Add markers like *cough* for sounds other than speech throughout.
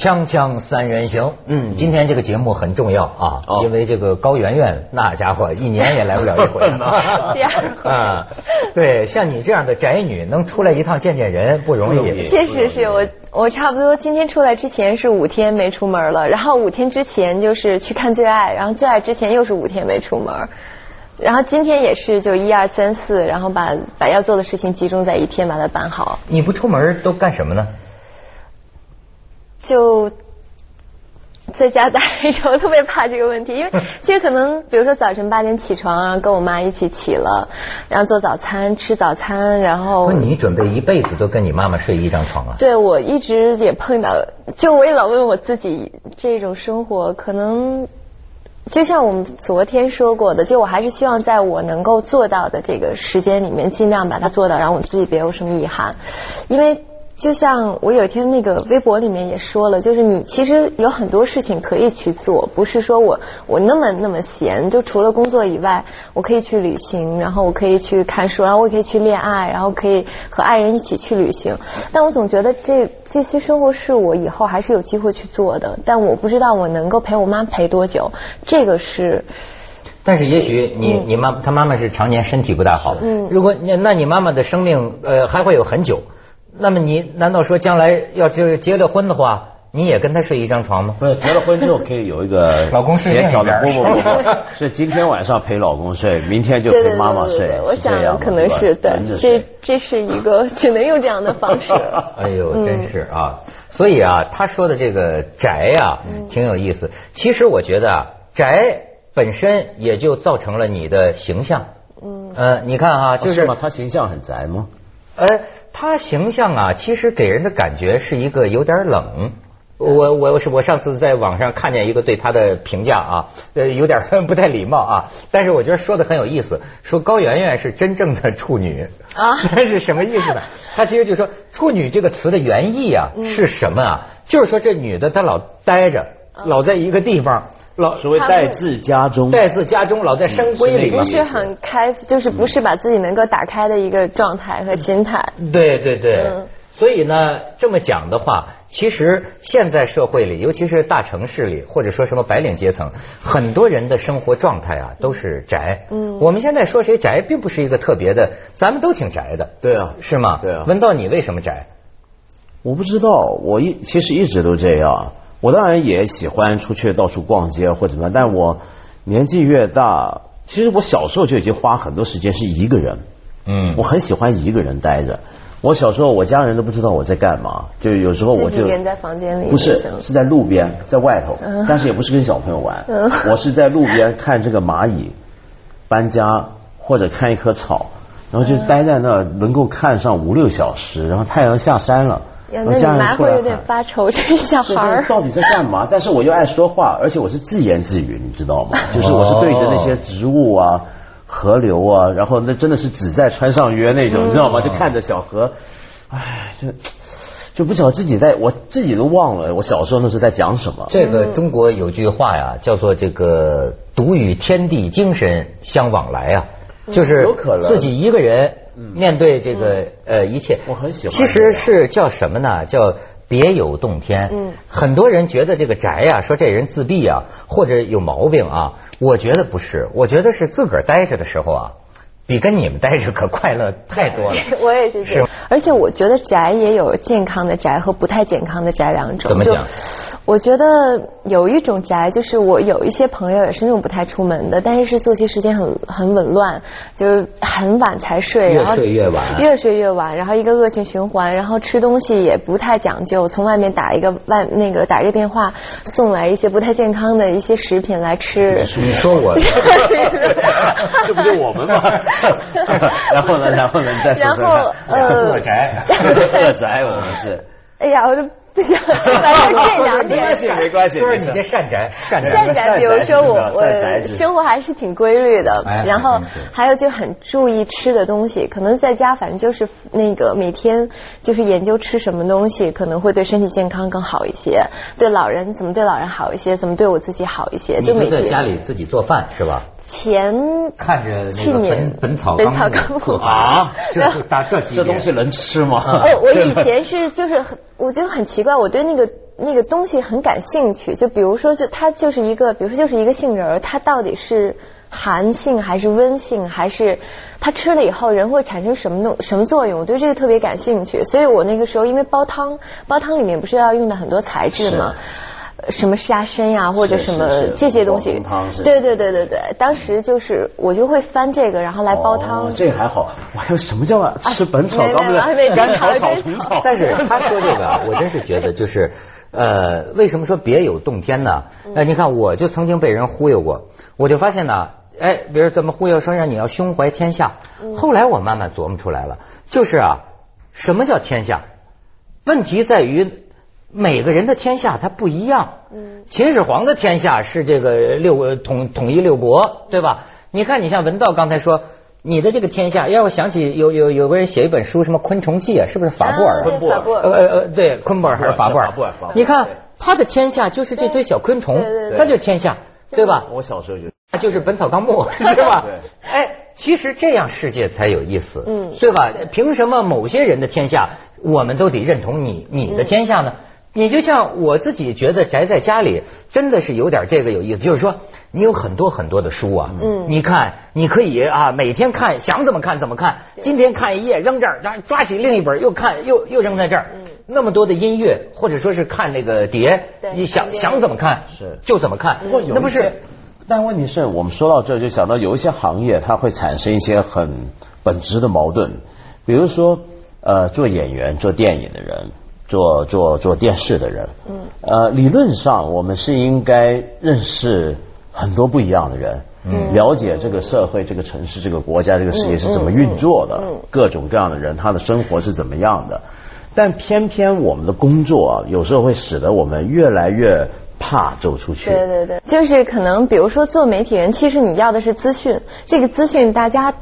锵锵三人行，嗯，今天这个节目很重要啊，哦。因为这个高圆圆那家伙一年也来不了一回第二回啊，对，像你这样的宅女能出来一趟见见人不容易。易，确实是我，我差不多今天出来之前是五天没出门了，然后五天之前就是去看最爱，然后最爱之前又是五天没出门，然后今天也是就一二三四，然后把把要做的事情集中在一天把它办好，你不出门都干什么呢？就。在家待着，我特别怕这个问题，因为 *laughs* 其实可能，比如说早晨八点起床，然后跟我妈一起起了，然后做早餐、吃早餐，然后不，你准备一辈子都跟你妈妈睡一张床啊？对，我一直也碰到，就我也老问我自己，这种生活可能，就像我们昨天说过的，就我还是希望在我能够做到的这个时间里面，尽量把它做到，让我自己别有什么遗憾，因为。就像我有一天那个微博里面也说了，就是你其实有很多事情可以去做，不是说我我那么那么闲，就除了工作以外，我可以去旅行，然后我可以去看书，然后我可以去恋爱，然后可以和爱人一起去旅行。但我总觉得这这些生活是我以后还是有机会去做的，但我不知道我能够陪我妈陪多久，这个是。但是也许你你妈她妈妈是常年身体不大好，嗯如果那那你妈妈的生命呃还会有很久，那么你难道说将来要就是结了婚的话，你也跟他睡一张床吗？不是结了婚之后可以有一个 *laughs* 老公睡协调的，不不不不，*laughs* 是今天晚上陪老公睡，明天就陪妈妈睡对对，我想可能是对，这这是一个 *laughs* 只能用这样的方式。哎呦，嗯真是啊！所以啊，他说的这个宅啊，嗯挺有意思。其实我觉得啊，宅本身也就造成了你的形象。嗯，呃，你看啊，就是哦吗？他形象很宅吗？呃，他形象啊，其实给人的感觉是一个有点冷。我我是我上次在网上看见一个对他的评价啊，呃，有点 *laughs* 不太礼貌啊，但是我觉得说的很有意思，说高圆圆是真正的处女啊 *laughs* 那是什么意思呢？他其实就说处女这个词的原意啊嗯是什么啊？就是说这女的她老待着，老在一个地方，老所谓待字家中，待字家中，老在深闺里不是很开，就是不是把自己能够打开的一个状态和心态。对对对，嗯所以呢，这么讲的话，其实现在社会里，尤其是大城市里，或者说什么白领阶层，很多人的生活状态啊都是宅。嗯我们现在说谁宅，并不是一个特别的，咱们都挺宅的，对啊，是吗？对啊文道，你为什么宅？我不知道，我一其实一直都这样。我当然也喜欢出去到处逛街或者怎么样，但我年纪越大，其实我小时候就已经花很多时间是一个人。嗯。我很喜欢一个人待着。我小时候，我家人都不知道我在干嘛，就有时候我就在房间里不是是在路边，在外头嗯，但是也不是跟小朋友玩。嗯，我是在路边看这个蚂蚁搬家，或者看一棵草，然后就待在那儿，能够看上五六小时，然后太阳下山了，呀，那你然后家人妈会有点发愁，这小孩儿。到底在干嘛？但是我又爱说话，而且我是自言自语，你知道吗？*laughs* 就是我是对着那些植物啊、河流啊，然后那真的是只在川上约那种，你知道吗？就看着小河，唉，就就不晓得自己在，我自己都忘了我小时候那是在讲什么。这个中国有句话呀，叫做这个“独与天地精神相往来”啊，就是有可能自己一个人面对这个呃一切。我很喜欢其实是叫什么呢？叫别有洞天。嗯很多人觉得这个宅呀，说这人自闭啊，或者有毛病啊。我觉得不是，我觉得是自个儿待着的时候啊，比跟你们待着可快乐太多了。*laughs* 我也是这样，而且我觉得宅也有健康的宅和不太健康的宅两种。怎么讲我觉得有一种宅，就是我有一些朋友也是那种不太出门的，但是是作息时间很很紊乱，就是很晚才睡，越然后睡越晚越睡越晚，然后一个恶性循环，然后吃东西也不太讲究，从外面打一个外那个打一个电话送来一些不太健康的一些食品来吃。你说我 *laughs* *laughs* 这不就我们吗？*laughs* 然后呢，然后呢，你再说说然后看。呃 *laughs* 恶宅。*laughs* 恶宅我们是。哎呀，我都不想反正这两点没关系，没关系。说说你这善宅，善宅。善宅，比如说我我生活还是挺规律的哎，然后还有就很注意吃的东西，可能在家反正就是那个每天就是研究吃什么东西可能会对身体健康更好一些，对老人怎么对老人好一些，怎么对我自己好一些，就每天家里自己做饭是吧？前看着去年本本草本草纲目啊这 *laughs* 这这东西能吃吗？哦，我 *laughs* 以前是就是很，我就很奇奇怪，我对那个那个东西很感兴趣。就比如说，就它就是一个，比如说就是一个杏仁儿，它到底是寒性还是温性，还是它吃了以后人会产生什么东什么作用？我对这个特别感兴趣。所以我那个时候因为煲汤，煲汤里面不是要用到很多材质吗？什么沙参呀，或者什么这些东西，对对对对对，当时就是我就会翻这个，然后来煲汤。这个还好，我还有什么叫吃本草纲目？甘草草虫草。但是他说这个，我真是觉得就是，呃，为什么说别有洞天呢？哎，你看，我就曾经被人忽悠过，我就发现呢，哎，比如怎么忽悠说让你要胸怀天下，后来我慢慢琢磨出来了，就是啊，什么叫天下？问题在于。每个人的天下他不一样。嗯，秦始皇的天下是这个六统统一六国，对吧？你看，你像文道刚才说，你的这个天下，让我想起有有有个人写一本书，什么《昆虫记》啊，是不是法布尔？昆布尔。呃呃，对，昆布尔还是法布尔？你看他的天下就是这堆小昆虫，他就天下，对吧？我小时候就他就是《本草纲目》，*laughs* 是吧？哎，其实这样世界才有意思，嗯，对吧？凭什么某些人的天下，我们都得认同你你的天下呢？你就像我自己觉得宅在家里真的是有点这个有意思，就是说你有很多很多的书啊，嗯，你看你可以啊每天看想怎么看怎么看，今天看一页扔这儿，然后抓起另一本又看又又扔在这儿，嗯，那么多的音乐或者说是看那个碟，你想想怎么看是。就怎么看，那不是？但问题是我们说到这就想到有一些行业它会产生一些很本质的矛盾，比如说呃做演员做电影的人。做做做电视的人，嗯，呃，理论上我们是应该认识很多不一样的人，嗯，了解这个社会、这个城市、这个国家、这个世界是怎么运作的，各种各样的人他的生活是怎么样的，但偏偏我们的工作有时候会使得我们越来越怕走出去。对对对，就是可能比如说做媒体人，其实你要的是资讯，这个资讯大家。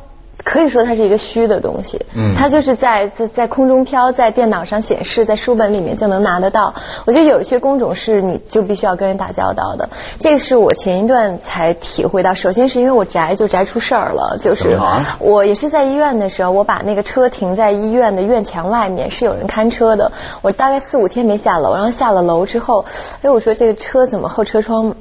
可以说它是一个虚的东西，嗯，它就是在在在空中飘，在电脑上显示，在书本里面就能拿得到。我觉得有一些工种是你就必须要跟人打交道的，这个是我前一段才体会到。首先是因为我宅就宅出事儿了，就是我也是在医院的时候，我把那个车停在医院的院墙外面，是有人看车的。我大概四五天没下楼，然后下了楼之后，哎，我说这个车怎么后车窗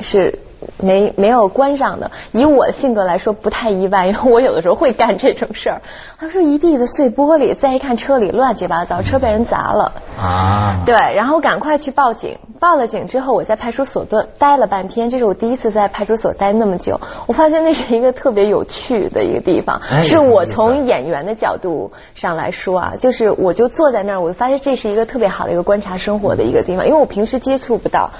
是？没没有关上的，以我的性格来说不太意外，因为我有的时候会干这种事儿。他说一地的碎玻璃，再一看车里乱七八糟，车被人砸了啊！对，然后赶快去报警，报了警之后，我在派出所待待了半天，这是我第一次在派出所待那么久。我发现那是一个特别有趣的一个地方，是我从演员的角度上来说啊，就是我就坐在那儿，我就发现这是一个特别好的一个观察生活的一个地方，因为我平时接触不到。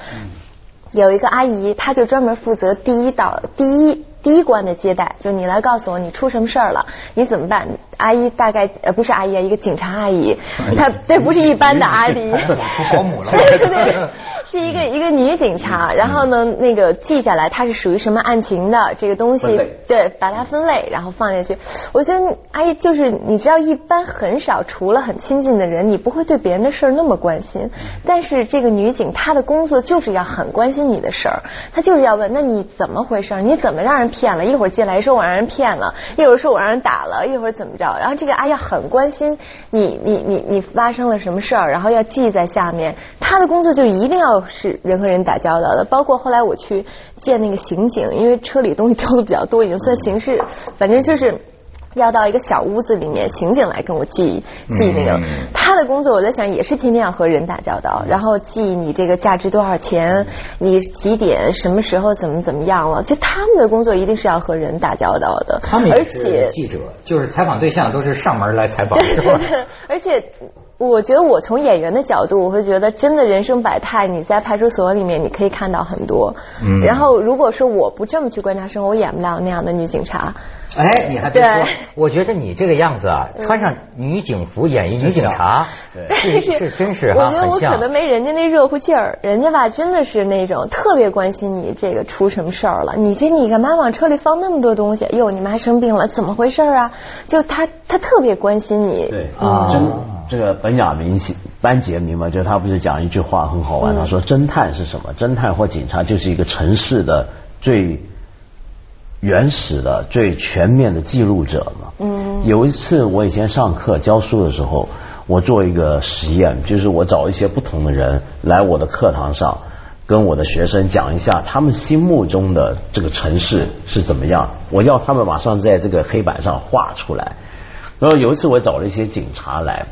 有一个阿姨，她就专门负责第一道第一。第一关的接待，就你来告诉我你出什么事儿了，你怎么办？阿姨大概呃不是阿姨啊，一个警察阿姨，她这不是一般的阿姨，保姆了，*laughs* 对对对，是一个一个女警察。然后呢，那个记下来她是属于什么案情的这个东西，对，把它分类，然后放进去。我觉得阿姨就是你知道，一般很少，除了很亲近的人，你不会对别人的事儿那么关心。但是这个女警她的工作就是要很关心你的事儿，她就是要问，那你怎么回事？你怎么让人？骗了一会儿进来说我让人骗了，一会儿说我让人打了，一会儿怎么着？然后这个阿姨很关心你，你你你发生了什么事儿，然后要记在下面。他的工作就一定要是人和人打交道的，包括后来我去见那个刑警，因为车里东西丢的比较多，已经算刑事，反正就是。要到一个小屋子里面，刑警来跟我记记那个他的工作，我在想也是天天要和人打交道，然后记你这个价值多少钱，你几点什么时候怎么怎么样了，就他们的工作一定是要和人打交道的。他们而且记者就是采访对象都是上门来采访，对对对，而且。我觉得我从演员的角度，我会觉得真的人生百态。你在派出所里面，你可以看到很多。嗯。然后，如果说我不这么去观察生活，我演不了那样的女警察。哎，你还别说，我觉得你这个样子啊，穿上女警服演一女警察，是是真是哈我觉得我可能没人家那热乎劲儿，人家吧真的是那种特别关心你这个出什么事儿了。你这你干嘛往车里放那么多东西？哟，你妈生病了，怎么回事啊？就他他特别关心你。对啊。这个本雅明班杰明嘛，就他不是讲一句话很好玩，他说侦探是什么？侦探或警察就是一个城市的最原始的、最全面的记录者嘛。嗯。有一次我以前上课教书的时候，我做一个实验，就是我找一些不同的人来我的课堂上，跟我的学生讲一下他们心目中的这个城市是怎么样。我要他们马上在这个黑板上画出来。然后有一次我找了一些警察来，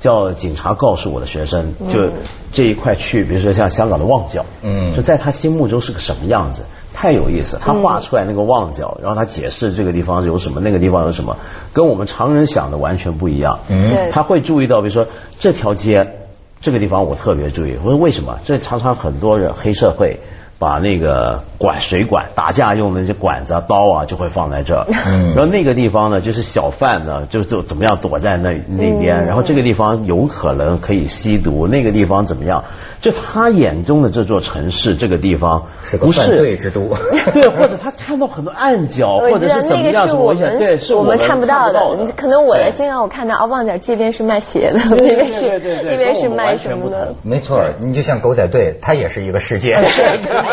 叫警察告诉我的学生，就这一块区域，比如说像香港的旺角，嗯就在他心目中是个什么样子，太有意思。他画出来那个旺角，然后他解释这个地方有什么，那个地方有什么，跟我们常人想的完全不一样。嗯他会注意到，比如说这条街这个地方我特别注意，我说为什么？这常常很多人黑社会。把那个管水管打架用的那些管子啊、刀啊，就会放在这儿。*laughs* 嗯然后那个地方呢，就是小贩呢，就就怎么样躲在那那边。嗯然后这个地方有可能可以吸毒，那个地方怎么样？就他眼中的这座城市，这个地方不是个犯罪之都。*laughs* 对，或者他看到很多暗角，或者是怎么样，那个是我？们对，是我们看不到到的。可能我对来先让我看到啊，旺角这边是卖鞋的，对对那边是对对对那边是卖什么的。没错，你就像狗仔队，它也是一个世界。*laughs*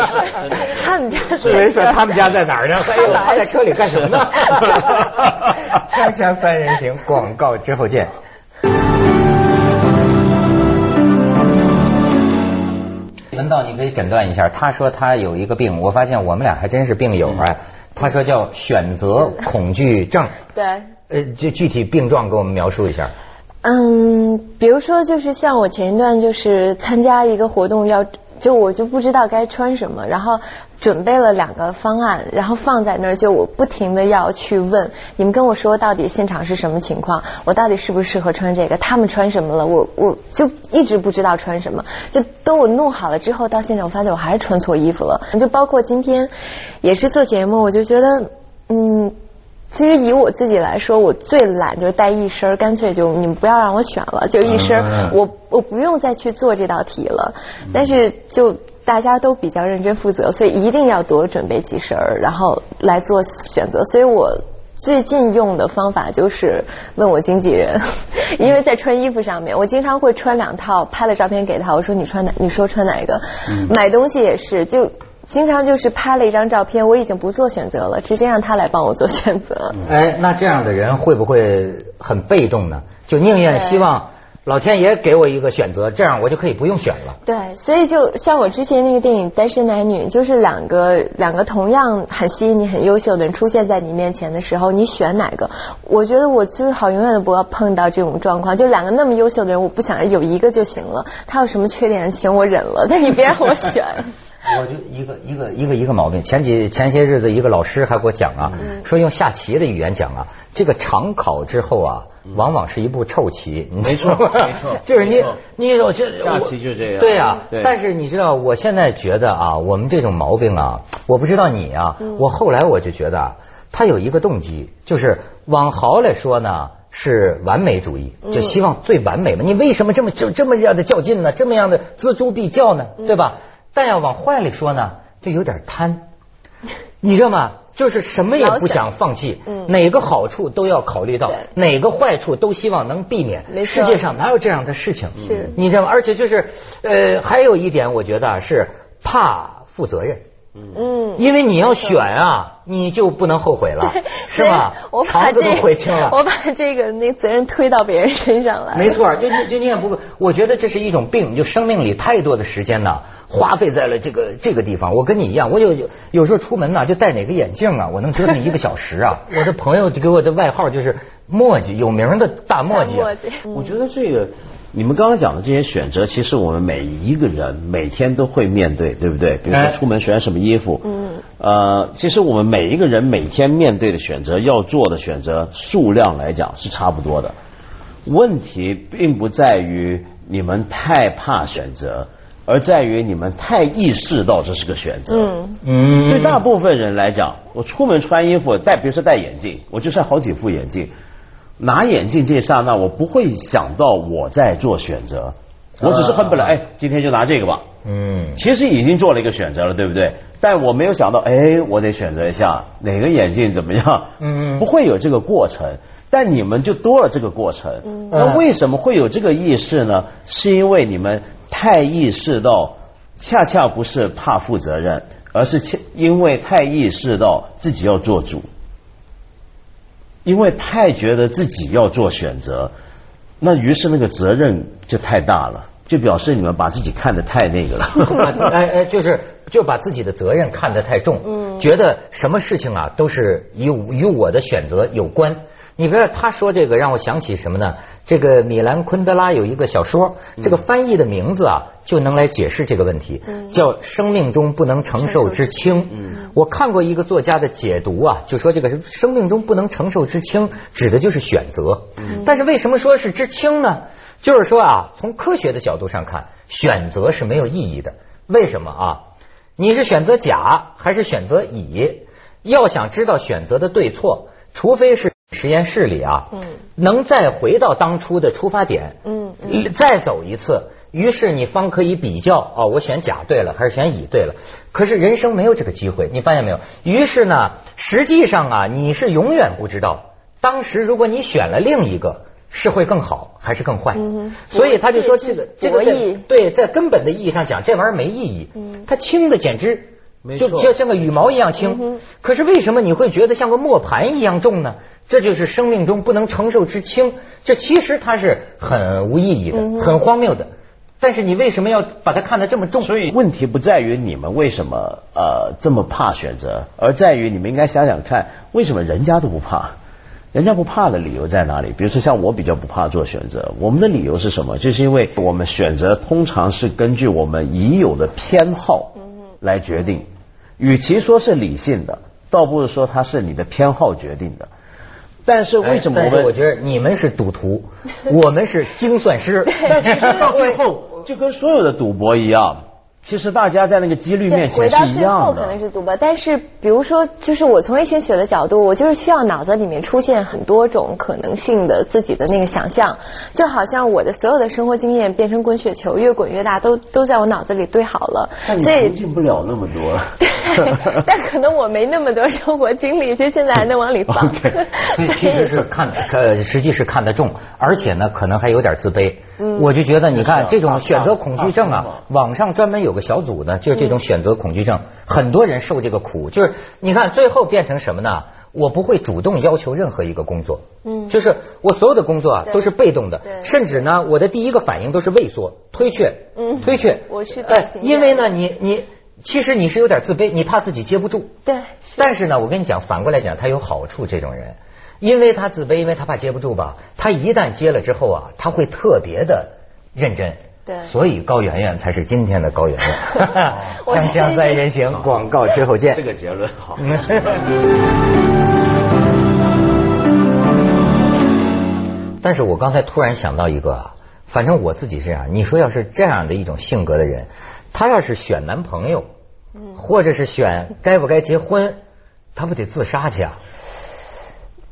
他们家是没说，他们家在哪儿呢？他在车里干什么呢？*laughs* 锵锵三人行，广告之后见。文道，你可以诊断一下。他说他有一个病，我发现我们俩还真是病友哎。他说叫选择恐惧症，对。呃，就具体病状给我们描述一下。嗯，比如说，就是像我前一段就是参加一个活动要，就我就不知道该穿什么，然后准备了两个方案，然后放在那儿，就我不停的要去问你们跟我说到底现场是什么情况，我到底适不适合穿这个，他们穿什么了，我我就一直不知道穿什么，就等我弄好了之后到现场，我发现我还是穿错衣服了，就包括今天也是做节目，我就觉得嗯。其实以我自己来说，我最懒就是带一身儿，干脆就你们不要让我选了，就一身儿嗯，我我不用再去做这道题了。但是就大家都比较认真负责，所以一定要多准备几身儿，然后来做选择。所以我最近用的方法就是问我经纪人，*laughs* 因为在穿衣服上面，我经常会穿两套，拍了照片给他，我说你穿哪，你说穿哪一个？买东西也是就。经常就是拍了一张照片，我已经不做选择了，直接让他来帮我做选择。哎，那这样的人会不会很被动呢？就宁愿希望老天爷给我一个选择，这样我就可以不用选了。对，所以就像我之前那个电影《单身男女》，就是两个两个同样很吸引你、很优秀的人出现在你面前的时候，你选哪个？我觉得我最好永远都不要碰到这种状况。就两个那么优秀的人，我不想有一个就行了。他有什么缺点，行，我忍了，但你别让我选。*laughs* 我就一个一个一个一个毛病。前几前些日子，一个老师还给我讲啊，说用下棋的语言讲啊，这个长考之后啊，往往是一步臭棋。没错没错 *laughs* 就是你你有些下棋就这样对呀、对但是你知道，我现在觉得啊，我们这种毛病啊，我不知道你啊，我后来我就觉得啊，他有一个动机，就是往好来说呢。是完美主义，就希望最完美嘛。你为什么这么这这么样的较劲呢？这么样的锱铢必较呢？对吧？但要往坏里说呢，就有点贪，你知道吗？就是什么也不想放弃，嗯哪个好处都要考虑到，哪个坏处都希望能避免。世界上哪有这样的事情？是你知道吗？而且就是，呃，还有一点，我觉得啊是怕负责任。嗯，因为你要选啊，你就不能后悔了，*laughs* 是吧？我把肠子都这个悔青了。*laughs* 我把这个那责任推到别人身上来。没错，就就就你也不，我觉得这是一种病，就生命里太多的时间呢，花费在了这个这个地方。我跟你一样，我有有有时候出门呢，就戴哪个眼镜啊，我能折腾一个小时啊。*laughs* 我的朋友就给我的外号就是墨迹，有名的大墨迹啊。墨迹我觉得这个你们刚刚讲的这些选择，其实我们每一个人每天都会面对，对不对？比如说哎出门选什么衣服，嗯，呃，其实我们每一个人每天面对的选择，要做的选择数量来讲是差不多的。问题并不在于你们太怕选择，而在于你们太意识到这是个选择。嗯，嗯对大部分人来讲，我出门穿衣服戴，比如说戴眼镜，我就算好几副眼镜，拿眼镜这一刹那，我不会想到我在做选择，我只是恨不得，啊哎，今天就拿这个吧。嗯，其实已经做了一个选择了，对不对？但我没有想到，哎，我得选择一下哪个眼镜怎么样。嗯不会有这个过程，但你们就多了这个过程。嗯那为什么会有这个意识呢？是因为你们太意识到，恰恰不是怕负责任，而是恰因为太意识到自己要做主，因为太觉得自己要做选择。那于是那个责任就太大了，就表示你们把自己看得太那个了。*laughs* 哎哎，就是就把自己的责任看得太重，嗯，觉得什么事情啊都是与与我的选择有关。你别他说这个让我想起什么呢？这个米兰昆德拉有一个小说，这个翻译的名字啊就能来解释这个问题，叫《生命中不能承受之轻》。我看过一个作家的解读啊，就说这个是生命中不能承受之轻，指的就是选择。但是为什么说是之轻呢？就是说啊，从科学的角度上看，选择是没有意义的。为什么啊？你是选择甲还是选择乙？要想知道选择的对错，除非是。实验室里啊，嗯，能再回到当初的出发点，嗯，再走一次，于是你方可以比较哦，我选甲对了还是选乙对了？可是人生没有这个机会，你发现没有？于是呢，实际上啊，你是永远不知道，当时如果你选了另一个，是会更好还是更坏？所以他就说这个这个对，在根本的意义上讲，这玩意儿没意义，它轻的简直。就就像个羽毛一样轻，可是为什么你会觉得像个磨盘一样重呢？这就是生命中不能承受之轻。这其实它是很无意义的，很荒谬的。但是你为什么要把它看得这么重？所以问题不在于你们为什么呃这么怕选择，而在于你们应该想想看，为什么人家都不怕？人家不怕的理由在哪里？比如说像我比较不怕做选择，我们的理由是什么？就是因为我们选择通常是根据我们已有的偏好。来决定，与其说是理性的，倒不如说它是你的偏好决定的。但是为什么？但是我觉得你们是赌徒，我们是精算师。但其实 *laughs* 到最后就跟所有的赌博一样。其实大家在那个几率面前是一样的。回到最后可能是赌博，但是比如说，就是我从一些学的角度，我就是需要脑子里面出现很多种可能性的自己的那个想象，就好像我的所有的生活经验变成滚雪球，越滚越大，都都在我脑子里堆好了。所以进不了那么多。*laughs* 对，但可能我没那么多生活经历，就现在还能往里放。*laughs* 所以其实是看，*laughs* 呃，实际是看得重，而且呢，可能还有点自卑。嗯。我就觉得，你看这种选择恐惧症啊，网上专门有。有个小组呢，就是这种选择恐惧症，很多人受这个苦。就是你看，最后变成什么呢？我不会主动要求任何一个工作，嗯，就是我所有的工作啊都是被动的，甚至呢，我的第一个反应都是畏缩、推却，嗯，推却。我是哎，因为呢，你你其实你是有点自卑，你怕自己接不住，对。但是呢，我跟你讲，反过来讲，他有好处。这种人，因为他自卑，因为他怕接不住吧，他一旦接了之后啊，他会特别的认真。所以高圆圆才是今天的高圆圆。*laughs* 锵锵三人行，广告之后见。这个结论好。*laughs* 但是我刚才突然想到一个，反正我自己是这样。你说要是这样的一种性格的人，他要是选男朋友，或者是选该不该结婚，他不得自杀去啊？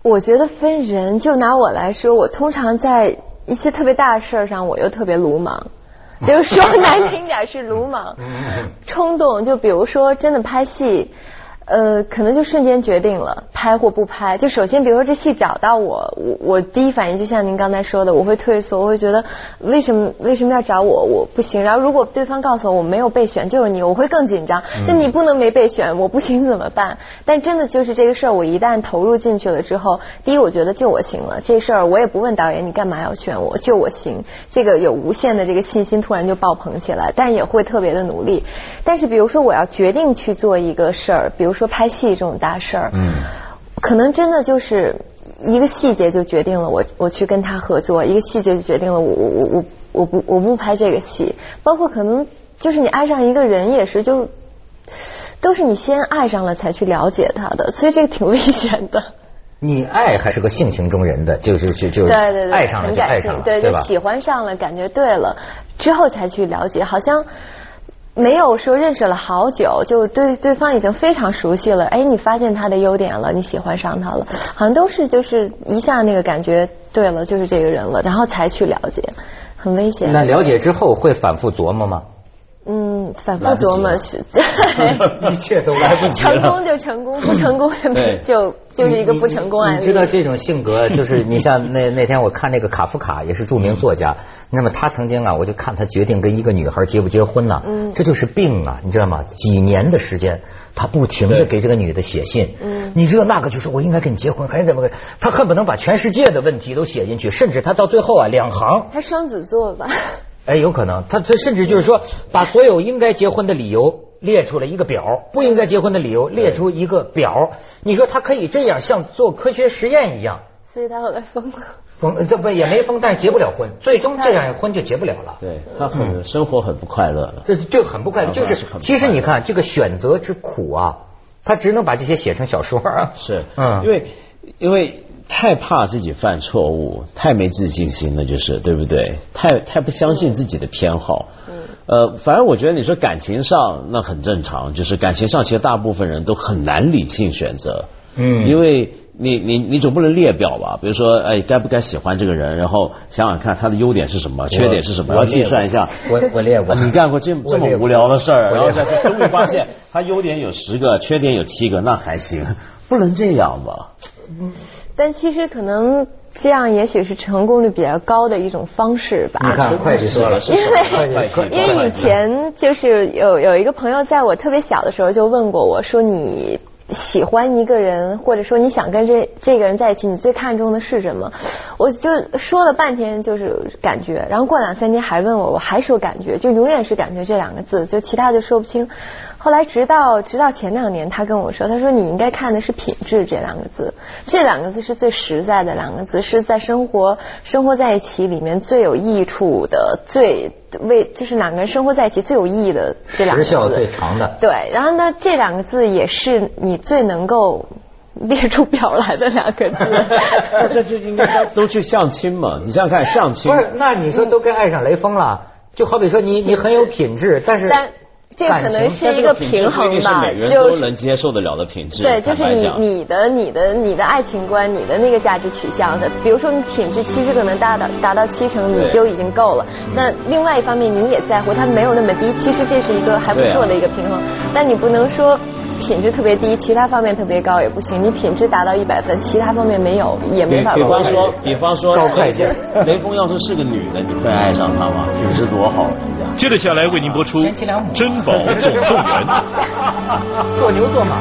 我觉得分人，就拿我来说，我通常在一些特别大的事儿上，我又特别鲁莽。*laughs* 就是说难听点是鲁莽、冲动，就比如说真的拍戏。呃，可能就瞬间决定了拍或不拍。就首先，比如说这戏找到我，我我第一反应就像您刚才说的，我会退缩，我会觉得为什么为什么要找我？我不行。然后如果对方告诉我我没有备选，就是你，我会更紧张。就你不能没备选，我不行怎么办？但真的就是这个事儿，我一旦投入进去了之后，第一，我觉得就我行了。这事儿我也不问导演你干嘛要选我，就我行。这个有无限的这个信心突然就爆棚起来，但也会特别的努力。但是比如说我要决定去做一个事儿，比如。说拍戏这种大事儿，嗯，可能真的就是一个细节就决定了我我去跟他合作，一个细节就决定了我我我我我不我不拍这个戏。包括可能就是你爱上一个人也是，就都是你先爱上了才去了解他的，所以这个挺危险的。你爱还是个性情中人的，就是就就对对对，爱上了就爱上了，对吧？喜欢上了，感觉对了之后才去了解，好像。没有说认识了好久，就对对方已经非常熟悉了。哎，你发现他的优点了，你喜欢上他了，好像都是就是一下那个感觉对了，就是这个人了，然后才去了解，很危险。那了解之后会反复琢磨吗？嗯，反复琢磨是，对一切都来不及了。*laughs* 成功就成功，不成功也没就就是一个不成功案例。你知道这种性格，就是你像那那天我看那个卡夫卡，也是著名作家，那么他曾经啊，我就看他决定跟一个女孩结不结婚呢，嗯这就是病啊，你知道吗？几年的时间，他不停的给这个女的写信，嗯你这那个就是我应该跟你结婚，还是怎么个？他恨不能把全世界的问题都写进去，甚至他到最后啊，两行，他双子座吧？哎，有可能，他他甚至就是说，把所有应该结婚的理由列出了一个表，不应该结婚的理由列出一个表。你说他可以这样像做科学实验一样，所以他后来疯了。封这不也没封，但是结不了婚，最终这样婚就结不了了。对他很生活很不快乐了。这就很不快乐，就是啊是很不快乐其实你看这个选择之苦啊，他只能把这些写成小说啊。*laughs* 是，嗯因为因为太怕自己犯错误，太没自信心了，就是对不对？太太不相信自己的偏好。嗯。呃，反正我觉得你说感情上那很正常，就是感情上其实大部分人都很难理性选择。嗯因为你你你总不能列表吧？比如说，哎，该不该喜欢这个人？然后想想看他的优点是什么，缺点是什么，我然后计算一下。我我列过，你干过这这么无聊的事儿，然后终于发现 *laughs* 他优点有十个，缺点有七个，那还行，不能这样吧？嗯但其实可能这样，也许是成功率比较高的一种方式吧。你看会计说了，因为 *laughs* 因为以前就是有有一个朋友，在我特别小的时候就问过我说你。喜欢一个人，或者说你想跟这这个人在一起，你最看重的是什么？我就说了半天就是感觉，然后过两三天还问我，我还说感觉，就永远是感觉这两个字，就其他就说不清。后来直到直到前两年，他跟我说，他说你应该看的是品质这两个字，这两个字是最实在的两个字，是在生活生活在一起里面最有益处的，最为就是两个人生活在一起最有意义的这两个字，时效最长的。对，然后呢，这两个字也是你最能够列出表来的两个字。*laughs* 那这就应该都去相亲嘛？你想想看，相亲不是，那你说都跟爱上雷锋了，就好比说你你很有品质，但是但这可能是一个平衡吧，就是能接受得了的品质。对，就是你你的你的你的爱情观，你的那个价值取向的，比如说你品质其实可能达到达到七成，你就已经够了。那另外一方面你也在乎，它没有那么低，其实这是一个还不错的一个平衡。但你不能说品质特别低，其他方面特别高也不行。你品质达到一百分，其他方面没有也没法比方说，比方说，高会计雷锋要是是个女的，你会爱上他吗？品质多好，人家。接着下来为您播出贤妻良母《珍宝总动员》。*laughs* 做牛做马。